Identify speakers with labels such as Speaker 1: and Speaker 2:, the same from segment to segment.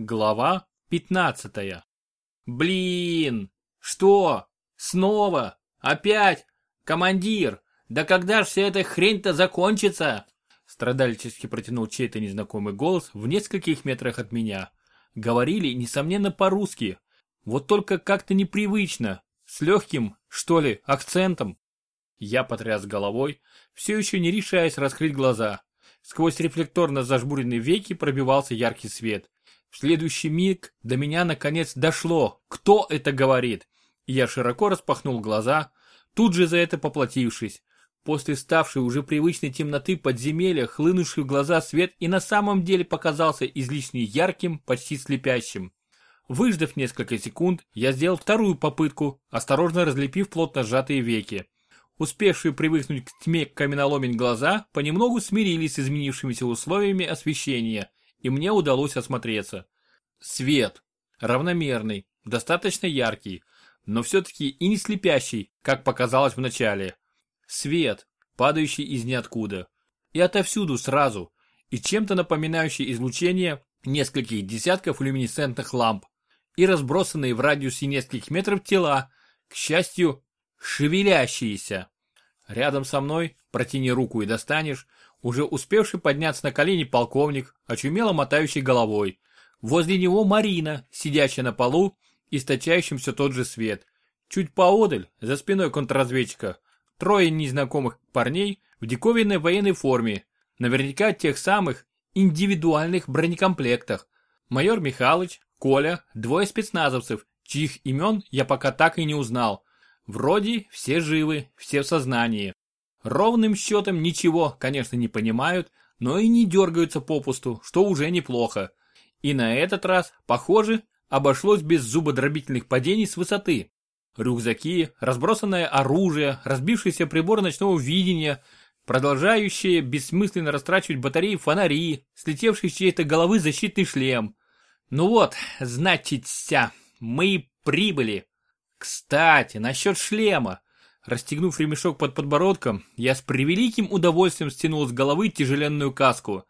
Speaker 1: Глава 15. Блин! Что? Снова? Опять? Командир! Да когда ж вся эта хрень-то закончится? Страдальчески протянул чей-то незнакомый голос в нескольких метрах от меня. Говорили, несомненно, по-русски. Вот только как-то непривычно. С легким, что ли, акцентом. Я потряс головой, все еще не решаясь раскрыть глаза. Сквозь рефлекторно зажмуренные веки пробивался яркий свет. В следующий миг до меня наконец дошло, кто это говорит. Я широко распахнул глаза, тут же за это поплатившись. После ставшей уже привычной темноты подземелья, хлынувший в глаза свет и на самом деле показался излишне ярким, почти слепящим. Выждав несколько секунд, я сделал вторую попытку, осторожно разлепив плотно сжатые веки. Успевшие привыкнуть к тьме каменоломен глаза понемногу смирились с изменившимися условиями освещения, и мне удалось осмотреться. Свет. Равномерный, достаточно яркий, но все-таки и не слепящий, как показалось в начале. Свет, падающий из ниоткуда. И отовсюду сразу, и чем-то напоминающий излучение нескольких десятков люминесцентных ламп, и разбросанные в радиусе нескольких метров тела, к счастью, шевелящиеся. Рядом со мной, протяни руку и достанешь, уже успевший подняться на колени полковник, очумело мотающий головой. Возле него Марина, сидящая на полу, источающим все тот же свет. Чуть поодаль, за спиной контрразведчика, трое незнакомых парней в диковинной военной форме, наверняка тех самых индивидуальных бронекомплектах. Майор Михалыч, Коля, двое спецназовцев, чьих имен я пока так и не узнал. Вроде все живы, все в сознании. Ровным счетом ничего, конечно, не понимают, но и не дергаются попусту, что уже неплохо. И на этот раз, похоже, обошлось без зубодробительных падений с высоты. Рюкзаки, разбросанное оружие, разбившийся прибор ночного видения, продолжающие бессмысленно растрачивать батареи фонари, слетевший с чьей-то головы защитный шлем. Ну вот, значит, ся, мы прибыли. Кстати, насчет шлема. Расстегнув ремешок под подбородком, я с превеликим удовольствием стянул с головы тяжеленную каску.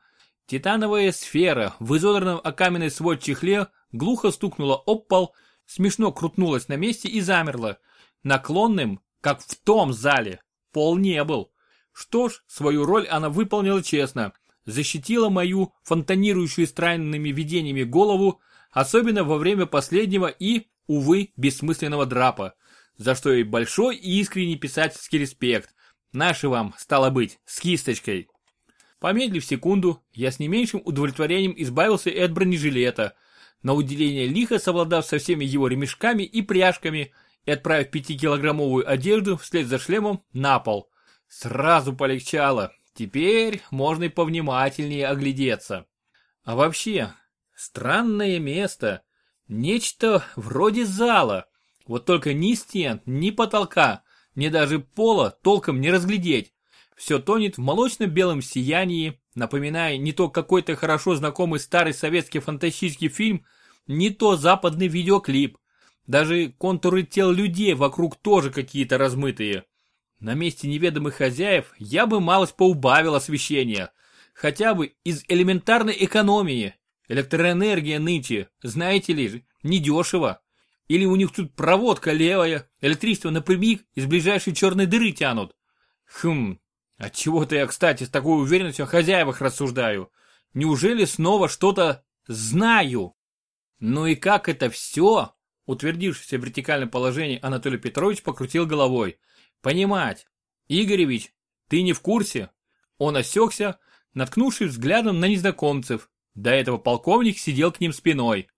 Speaker 1: Титановая сфера в изодранном о каменный свод чехле глухо стукнула об пол, смешно крутнулась на месте и замерла. Наклонным, как в том зале, пол не был. Что ж, свою роль она выполнила честно. Защитила мою, фонтанирующую странными видениями голову, особенно во время последнего и, увы, бессмысленного драпа за что и большой и искренний писательский респект. Наши вам, стало быть, с кисточкой. Помедлив секунду, я с не меньшим удовлетворением избавился и от бронежилета, на удивление лихо совладав со всеми его ремешками и пряжками и отправив пятикилограммовую одежду вслед за шлемом на пол. Сразу полегчало, теперь можно и повнимательнее оглядеться. А вообще, странное место, нечто вроде зала, вот только ни стен, ни потолка, ни даже пола толком не разглядеть. Все тонет в молочно-белом сиянии, напоминая не то какой-то хорошо знакомый старый советский фантастический фильм, не то западный видеоклип. Даже контуры тел людей вокруг тоже какие-то размытые. На месте неведомых хозяев я бы малость поубавил освещение. Хотя бы из элементарной экономии. Электроэнергия нынче, знаете ли, недешево. Или у них тут проводка левая, электричество напрямик из ближайшей черной дыры тянут. Хм, отчего-то я, кстати, с такой уверенностью о хозяевах рассуждаю. Неужели снова что-то знаю? Ну и как это все? Утвердившись в вертикальном положении, Анатолий Петрович покрутил головой. Понимать. Игоревич, ты не в курсе? Он осекся, наткнувшись взглядом на незнакомцев. До этого полковник сидел к ним спиной.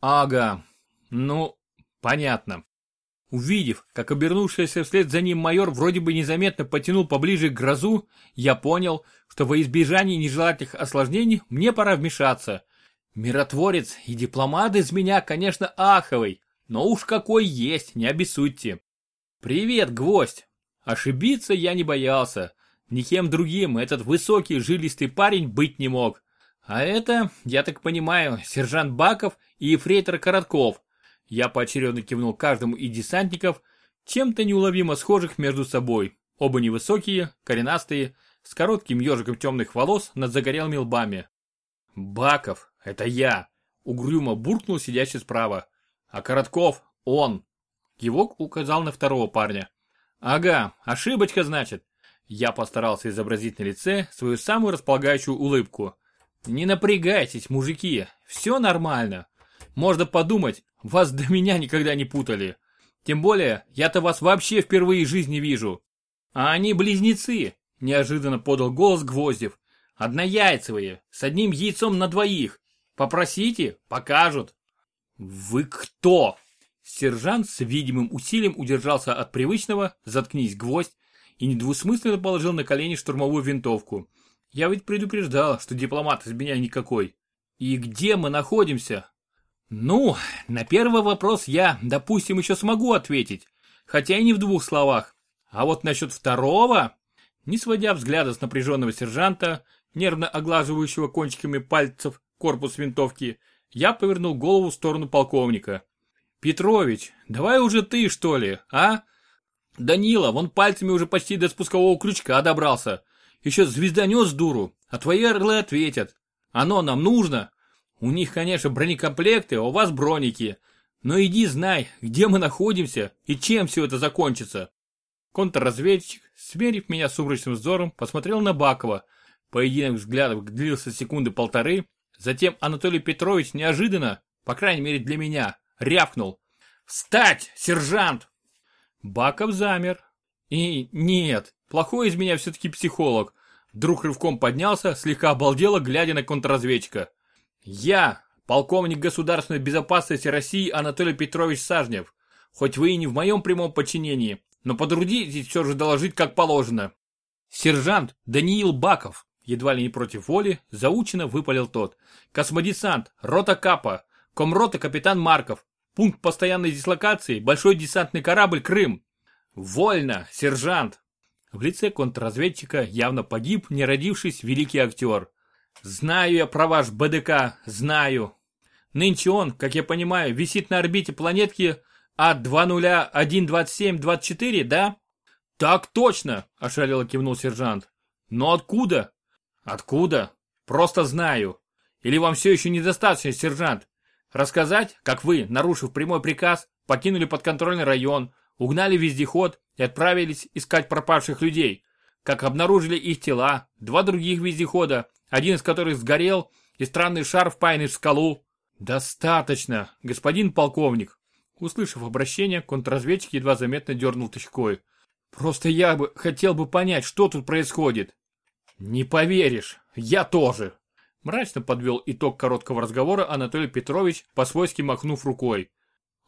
Speaker 1: Ага, ну, Понятно. Увидев, как обернувшийся вслед за ним майор вроде бы незаметно потянул поближе к грозу, я понял, что во избежание нежелательных осложнений мне пора вмешаться. Миротворец и дипломат из меня, конечно, аховый, но уж какой есть, не обессудьте. Привет, гвоздь. Ошибиться я не боялся. Никем другим этот высокий жилистый парень быть не мог. А это, я так понимаю, сержант Баков и ефрейтор Коротков, я поочередно кивнул каждому из десантников, чем-то неуловимо схожих между собой. Оба невысокие, коренастые, с коротким ежиком темных волос над загорелыми лбами. «Баков, это я! Угрюмо буркнул сидящий справа. А Коротков – он. Кивок указал на второго парня. Ага, ошибочка значит. Я постарался изобразить на лице свою самую располагающую улыбку. Не напрягайтесь, мужики, все нормально. Можно подумать, вас до меня никогда не путали. Тем более, я-то вас вообще впервые в жизни вижу. А они близнецы, неожиданно подал голос Гвоздев. Однояйцевые, с одним яйцом на двоих. Попросите, покажут. Вы кто? Сержант с видимым усилием удержался от привычного «заткнись, гвоздь» и недвусмысленно положил на колени штурмовую винтовку. Я ведь предупреждал, что дипломат из меня никакой. И где мы находимся? Ну, на первый вопрос я, допустим, еще смогу ответить, хотя и не в двух словах. А вот насчет второго, не сводя взгляда с напряженного сержанта, нервно оглаживающего кончиками пальцев корпус винтовки, я повернул голову в сторону полковника. «Петрович, давай уже ты, что ли, а?» «Данила, вон пальцами уже почти до спускового крючка добрался. Еще звезданет с дуру, а твои орлы ответят. Оно нам нужно. У них, конечно, бронекомплекты, а у вас броники. Но иди знай, где мы находимся и чем все это закончится». Контрразведчик, смерив меня сумрачным взором, посмотрел на Бакова. Поединок взглядов длился секунды полторы, затем Анатолий Петрович неожиданно, по крайней мере для меня, рявкнул. «Встать, сержант!» Баков замер. И нет, плохой из меня все-таки психолог. Вдруг рывком поднялся, слегка обалдело, глядя на контрразведчика. «Я, полковник государственной безопасности России Анатолий Петрович Сажнев. Хоть вы и не в моем прямом подчинении, но подрудитесь все же доложить как положено. Сержант Даниил Баков, едва ли не против воли, заучено выпалил тот. Космодесант, рота Капа, комрота капитан Марков, пункт постоянной дислокации, большой десантный корабль Крым. Вольно, сержант. В лице контрразведчика явно погиб, не родившись, великий актер. Знаю я про ваш БДК, знаю. Нынче он, как я понимаю, висит на орбите планетки а-20-127-24, да? Так точно, ошалело кивнул сержант. Но откуда? Откуда? Просто знаю. Или вам все еще недостаточно, сержант? Рассказать, как вы, нарушив прямой приказ, покинули подконтрольный район, угнали вездеход и отправились искать пропавших людей. Как обнаружили их тела, два других вездехода, один из которых сгорел, и странный шар впаянный в скалу. Достаточно, господин полковник, Услышав обращение, контрразведчик едва заметно дернул тычкой. «Просто я бы хотел бы понять, что тут происходит». «Не поверишь, я тоже!» Мрачно подвел итог короткого разговора Анатолий Петрович, по-свойски махнув рукой.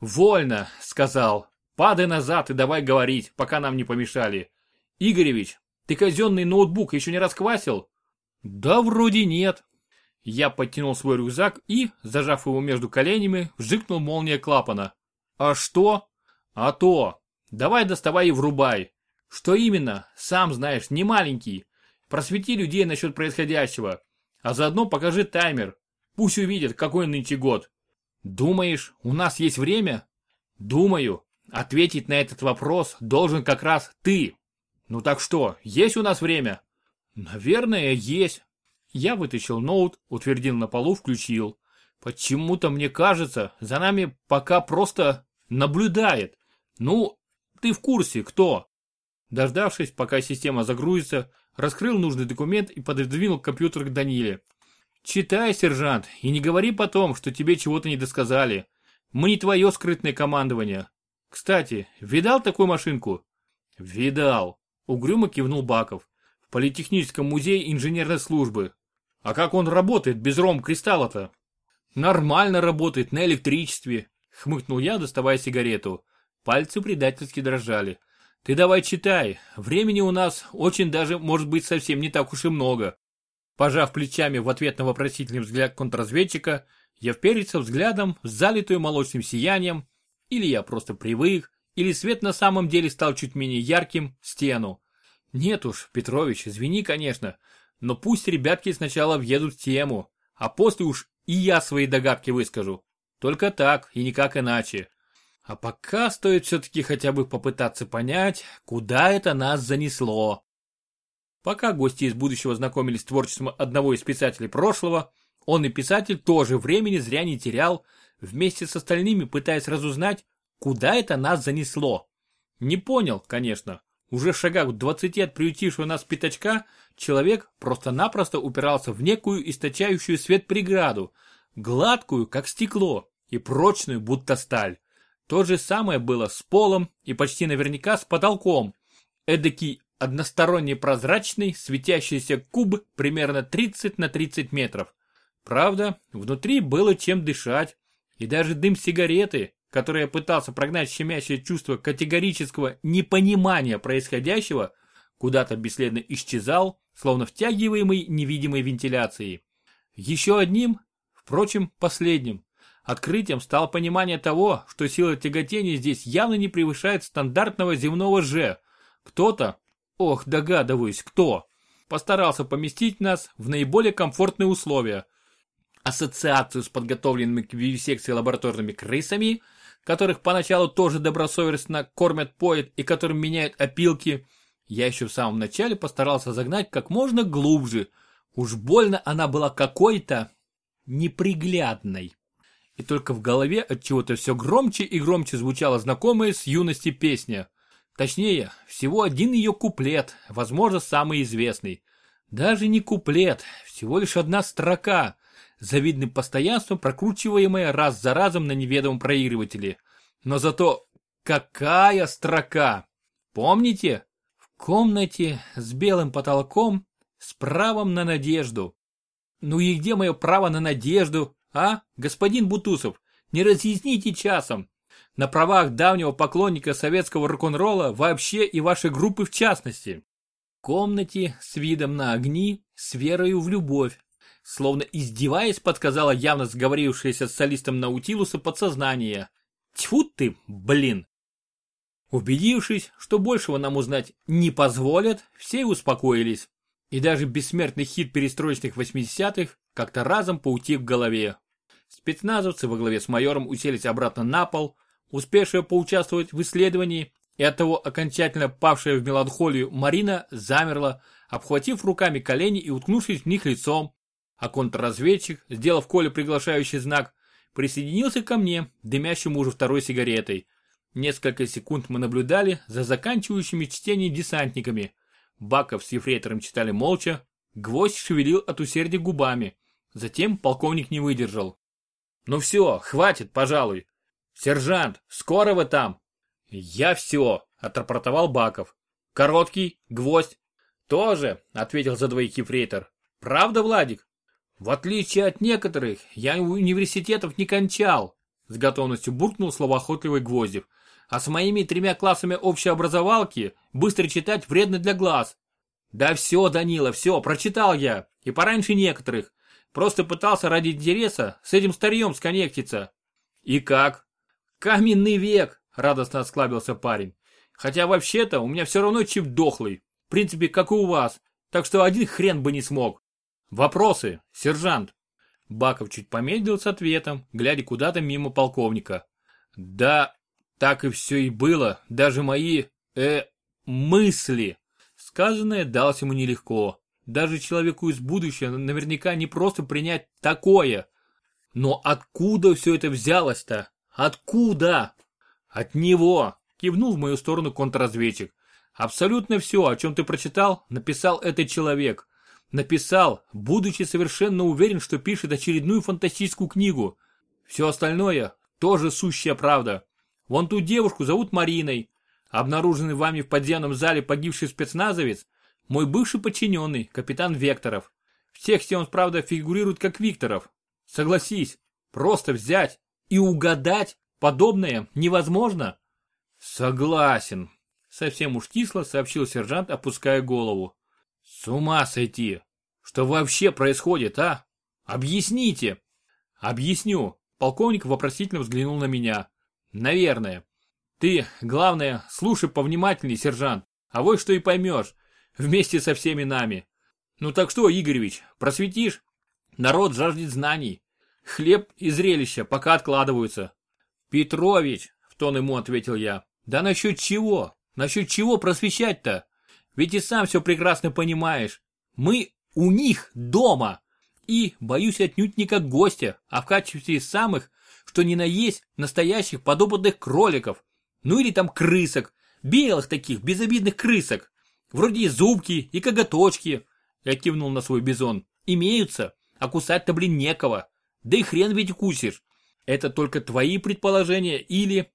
Speaker 1: «Вольно!» — сказал. «Падай назад и давай говорить, пока нам не помешали. Игоревич, ты казенный ноутбук еще не расквасил?» «Да вроде нет». Я подтянул свой рюкзак и, зажав его между коленями, вжикнул молния клапана. А что? А то. Давай доставай и врубай. Что именно? Сам знаешь, не маленький. Просвети людей насчет происходящего. А заодно покажи таймер. Пусть увидят, какой нынче год. Думаешь, у нас есть время? Думаю. Ответить на этот вопрос должен как раз ты. Ну так что, есть у нас время? Наверное, есть. Я вытащил ноут, утвердил на полу, включил. Почему-то мне кажется, за нами пока просто Наблюдает. Ну, ты в курсе, кто? Дождавшись, пока система загрузится, раскрыл нужный документ и пододвинул компьютер к Даниле. Читай, сержант, и не говори потом, что тебе чего-то не досказали. Мы не твое скрытное командование. Кстати, видал такую машинку? Видал. Угрюмо кивнул Баков. В Политехническом музее инженерной службы. А как он работает без ром-кристалла-то? Нормально работает на электричестве. Хмыкнул я, доставая сигарету. Пальцы предательски дрожали. Ты давай читай. Времени у нас очень даже может быть совсем не так уж и много. Пожав плечами в ответ на вопросительный взгляд контрразведчика, я вперился взглядом в залитую молочным сиянием, или я просто привык, или свет на самом деле стал чуть менее ярким, стену. Нет уж, Петрович, извини, конечно, но пусть ребятки сначала въедут в тему, а после уж и я свои догадки выскажу. Только так и никак иначе. А пока стоит все-таки хотя бы попытаться понять, куда это нас занесло. Пока гости из будущего знакомились с творчеством одного из писателей прошлого, Он и писатель тоже времени зря не терял, вместе с остальными пытаясь разузнать, куда это нас занесло. Не понял, конечно. Уже в шагах в двадцати от приютившего нас пятачка человек просто-напросто упирался в некую источающую свет преграду, гладкую, как стекло, и прочную, будто сталь. То же самое было с полом и почти наверняка с потолком. Эдакий односторонний прозрачный, светящийся куб примерно 30 на 30 метров. Правда, внутри было чем дышать, и даже дым сигареты, который я пытался прогнать щемящее чувство категорического непонимания происходящего, куда-то бесследно исчезал, словно втягиваемый невидимой вентиляцией. Еще одним, впрочем, последним, открытием стало понимание того, что сила тяготения здесь явно не превышает стандартного земного «Ж». Кто-то, ох, догадываюсь, кто, постарался поместить нас в наиболее комфортные условия. Ассоциацию с подготовленными к вивисекции лабораторными крысами – которых поначалу тоже добросовестно кормят, поят и которым меняют опилки, я еще в самом начале постарался загнать как можно глубже. Уж больно она была какой-то неприглядной. И только в голове от чего-то все громче и громче звучала знакомая с юности песня. Точнее, всего один ее куплет, возможно, самый известный. Даже не куплет, всего лишь одна строка, завидным постоянством прокручиваемая раз за разом на неведомом проигрывателе. Но зато какая строка! Помните? В комнате с белым потолком с правом на надежду. Ну и где мое право на надежду, а, господин Бутусов? Не разъясните часом. На правах давнего поклонника советского рок-н-ролла вообще и вашей группы в частности. В комнате с видом на огни, с верою в любовь, Словно издеваясь, подсказала явно сговорившаяся с солистом Наутилуса подсознание. Тьфу ты, блин! Убедившись, что большего нам узнать не позволят, все успокоились. И даже бессмертный хит перестроечных 80-х как-то разом поутих в голове. Спецназовцы во главе с майором уселись обратно на пол, успевшие поучаствовать в исследовании, и оттого окончательно павшая в меланхолию Марина замерла, обхватив руками колени и уткнувшись в них лицом, а контрразведчик, сделав Коле приглашающий знак, присоединился ко мне, дымящему уже второй сигаретой. Несколько секунд мы наблюдали за заканчивающими чтение десантниками. Баков с ефрейтором читали молча, гвоздь шевелил от усердия губами. Затем полковник не выдержал. «Ну все, хватит, пожалуй. Сержант, скоро вы там?» «Я все», — отрапортовал Баков. «Короткий, гвоздь». «Тоже», — ответил за двоих ефрейтор. «Правда, Владик?» В отличие от некоторых, я университетов не кончал, с готовностью буркнул словоохотливый Гвоздев. А с моими тремя классами общеобразовалки быстро читать вредно для глаз. Да все, Данила, все, прочитал я. И пораньше некоторых. Просто пытался ради интереса с этим старьем сконнектиться. И как? Каменный век, радостно осклабился парень. Хотя вообще-то у меня все равно чип дохлый. В принципе, как и у вас. Так что один хрен бы не смог. Вопросы, сержант. Баков чуть помедлил с ответом, глядя куда-то мимо полковника. Да, так и все и было, даже мои, э, мысли. Сказанное далось ему нелегко. Даже человеку из будущего наверняка не просто принять такое. Но откуда все это взялось-то? Откуда? От него, кивнул в мою сторону контрразведчик. Абсолютно все, о чем ты прочитал, написал этот человек. Написал, будучи совершенно уверен, что пишет очередную фантастическую книгу. Все остальное тоже сущая правда. Вон ту девушку зовут Мариной. Обнаруженный вами в подземном зале погибший спецназовец – мой бывший подчиненный, капитан Векторов. В тексте он, правда, фигурирует как Викторов. Согласись, просто взять и угадать подобное невозможно. Согласен, совсем уж кисло сообщил сержант, опуская голову. С ума сойти! Что вообще происходит, а? Объясните! Объясню. Полковник вопросительно взглянул на меня. Наверное. Ты, главное, слушай повнимательней, сержант. А вот что и поймешь. Вместе со всеми нами. Ну так что, Игоревич, просветишь? Народ жаждет знаний. Хлеб и зрелище пока откладываются. Петрович, в тон ему ответил я. Да насчет чего? Насчет чего просвещать-то? Ведь и сам все прекрасно понимаешь. Мы у них дома. И, боюсь, отнюдь не как гостя, а в качестве самых, что ни на есть, настоящих подопытных кроликов. Ну или там крысок, белых таких, безобидных крысок. Вроде и зубки, и коготочки. Я кивнул на свой бизон. Имеются, а кусать-то, блин, некого. Да и хрен ведь укусишь. Это только твои предположения или...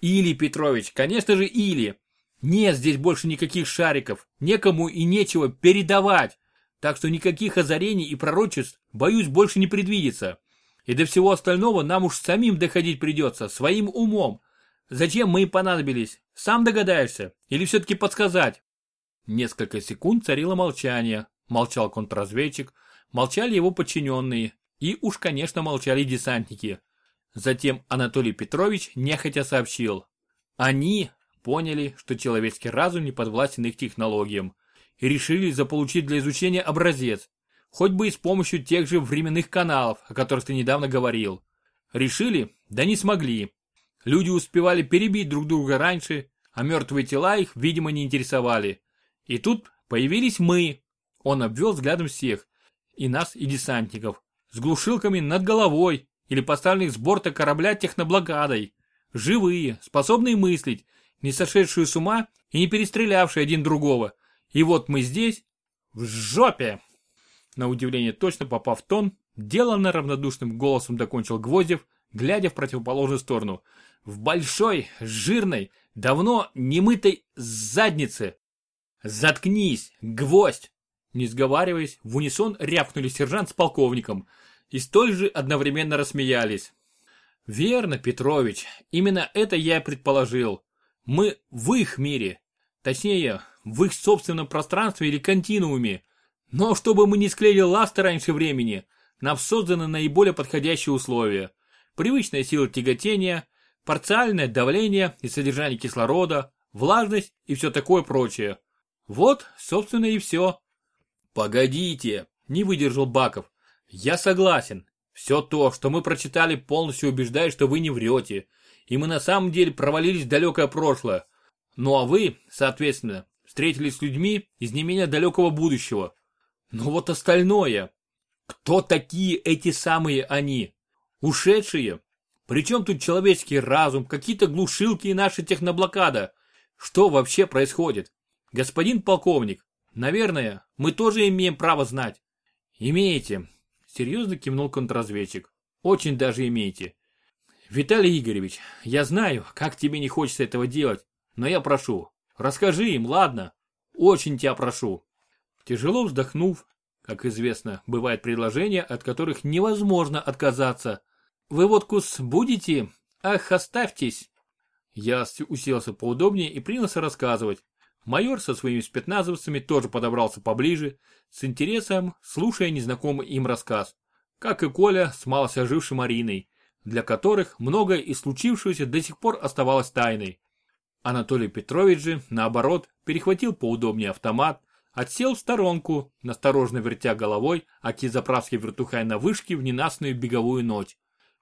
Speaker 1: Или, Петрович, конечно же, или. Нет здесь больше никаких шариков, некому и нечего передавать. Так что никаких озарений и пророчеств, боюсь, больше не предвидится. И до всего остального нам уж самим доходить придется, своим умом. Зачем мы им понадобились? Сам догадаешься? Или все-таки подсказать? Несколько секунд царило молчание. Молчал контрразведчик, молчали его подчиненные. И уж, конечно, молчали десантники. Затем Анатолий Петрович нехотя сообщил. Они поняли, что человеческий разум не подвластен их технологиям и решили заполучить для изучения образец, хоть бы и с помощью тех же временных каналов, о которых ты недавно говорил. Решили, да не смогли. Люди успевали перебить друг друга раньше, а мертвые тела их, видимо, не интересовали. И тут появились мы. Он обвел взглядом всех, и нас, и десантников, с глушилками над головой, или поставленных с борта корабля техноблокадой. Живые, способные мыслить, не сошедшие с ума и не перестрелявшие один другого. И вот мы здесь, в жопе. На удивление точно попав в тон, деланно равнодушным голосом докончил Гвоздев, глядя в противоположную сторону. В большой, жирной, давно немытой заднице. Заткнись, гвоздь! Не сговариваясь, в унисон рявкнули сержант с полковником – и столь же одновременно рассмеялись. Верно, Петрович, именно это я и предположил. Мы в их мире, точнее, в их собственном пространстве или континууме. Но чтобы мы не склеили ласты раньше времени, нам созданы наиболее подходящие условия. Привычная сила тяготения, парциальное давление и содержание кислорода, влажность и все такое прочее. Вот, собственно, и все. Погодите, не выдержал Баков. Я согласен. Все то, что мы прочитали, полностью убеждает, что вы не врете. И мы на самом деле провалились в далекое прошлое. Ну а вы, соответственно, встретились с людьми из не менее далекого будущего. Но вот остальное. Кто такие эти самые они? Ушедшие? Причем тут человеческий разум, какие-то глушилки и наша техноблокада? Что вообще происходит? Господин полковник, наверное, мы тоже имеем право знать. Имеете, Серьезно кивнул контрразведчик. Очень даже имеете. Виталий Игоревич, я знаю, как тебе не хочется этого делать, но я прошу, расскажи им, ладно? Очень тебя прошу. Тяжело вздохнув, как известно, бывают предложения, от которых невозможно отказаться. Вы водку-с будете? Ах, оставьтесь. Я уселся поудобнее и принялся рассказывать. Майор со своими спецназовцами тоже подобрался поближе, с интересом слушая незнакомый им рассказ, как и Коля с малость ожившей Мариной, для которых многое из случившегося до сих пор оставалось тайной. Анатолий Петрович же, наоборот, перехватил поудобнее автомат, отсел в сторонку, насторожно вертя головой, аки заправский вертухай на вышке в ненастную беговую ночь.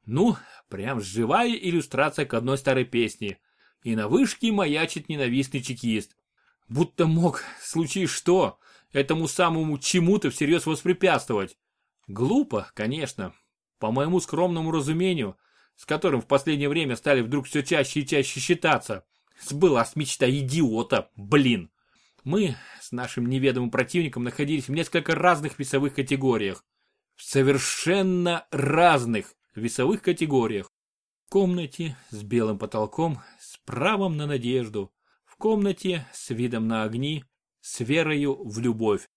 Speaker 1: Ну, прям живая иллюстрация к одной старой песне. И на вышке маячит ненавистный чекист. Будто мог, случись что, этому самому чему-то всерьез воспрепятствовать. Глупо, конечно, по моему скромному разумению, с которым в последнее время стали вдруг все чаще и чаще считаться. Сбылась мечта идиота, блин. Мы с нашим неведомым противником находились в несколько разных весовых категориях. В совершенно разных весовых категориях. В комнате с белым потолком, с правом на надежду. В комнате с видом на огни, с верою в любовь.